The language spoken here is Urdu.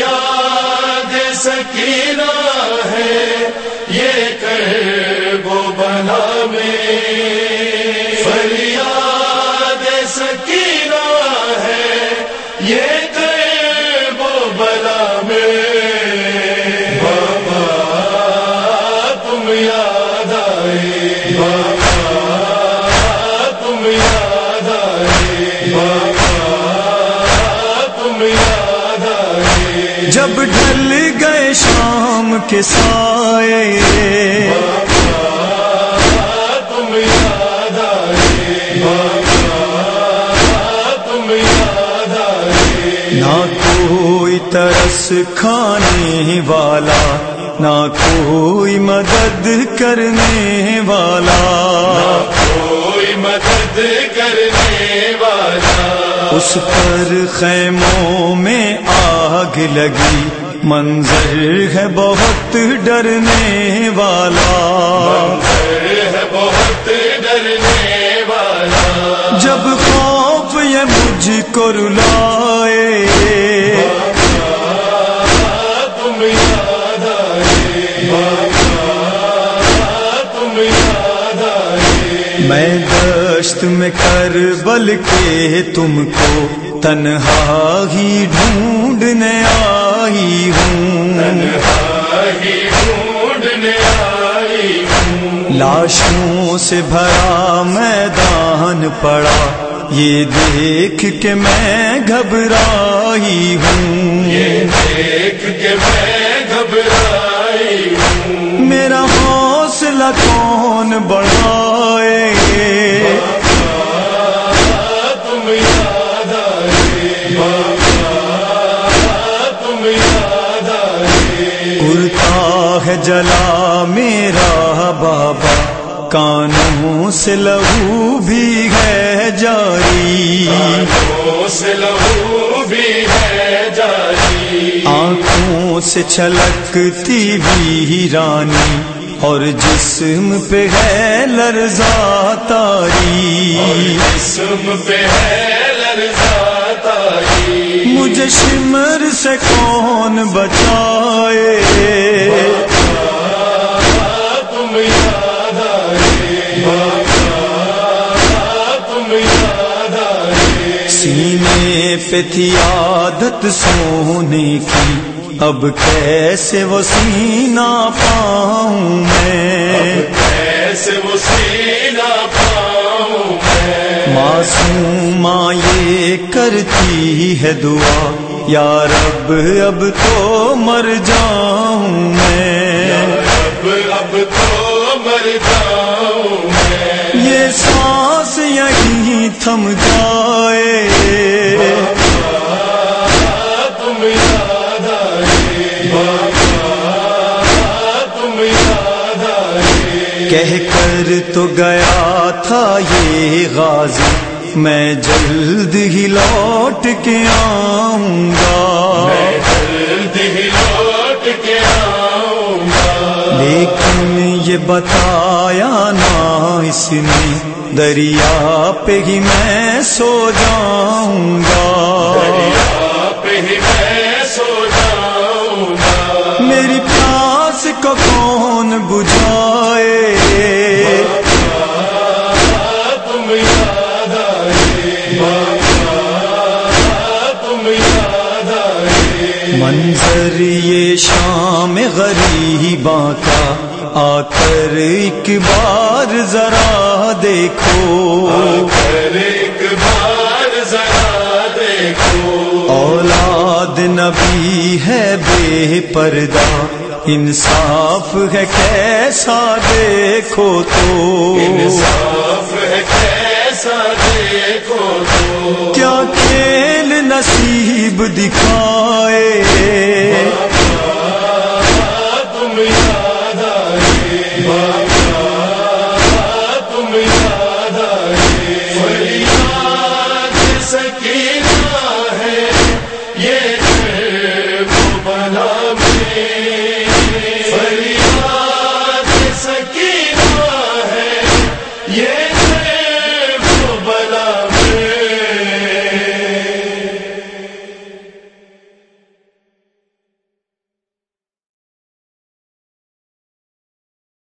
یاد سکینہ جب ڈھل گئے شام کے سائے۔ تم یاد تم یاد نہ کوئی ترس کھانے والا، نہ کوئی مدد کرنے والا۔ کوئی مدد کرنے والا اس پر خیموں میں آگ لگی۔ منظر ہے بہت ڈرنے والا۔ ہے بہت ڈرنے والا۔ جب خوف یہ مجھ کو رلائے۔ تم یاد آئے۔ تم یاد آئے۔ میں دشت میں کر بل کے تم کو، تنہا ہی ڈھونڈنے آئی ہوں۔ ڈھونڈنے آئی ہوں لاشوں سے بھرا میدان پڑا، یہ دیکھ کے میں گھبرائی ہے جلا میرا بابا کانوں سے لہو بھی ہے جاری۔ سے لہو بھی ہے جاری۔ آنکھوں سے چھلکتی بھی رانی اور جسم پہ ہے لرزا تاری۔ جسم پہ ہے لرزا تاری۔ مجھے شمر سے کون بچائے سینے پہ تھی عادت سونے کی۔ اب کیسے وہ سینہ پاؤں میں؟ ایسے وہ سینا پاؤں میں؟ معصوما یہ کرتی ہے دعا۔ یا رب اب تو مر جاؤں میں۔ اب اب تو مر جاؤں میں۔ یہ سانس یہیں تھم جائے کہہ کر تو گیا تھا یہ غازی میں جلد ہی لوٹ کے آؤں گا۔ جلد ہی لوٹ کے آؤں گا۔ لیکن یہ بتایا نا اس نے دریا پہ ہی میں سو جاؤں گا۔ آپ ہی میں سو جاؤں گا میری پیاس کو کون بجھائے؟ تم یاد تم یاد منظر یہ شام غریباں کا آ کر ایک بار ذرا دیکھو۔ پھر ایک بار ذرا دیکھو۔ اولاد نبی ہے بے پردہ۔ انصاف ہے کیسا دیکھو تو۔ انصاف ہے کیسا دیکھو تو۔ کیا کھیل نصیب دکھائے۔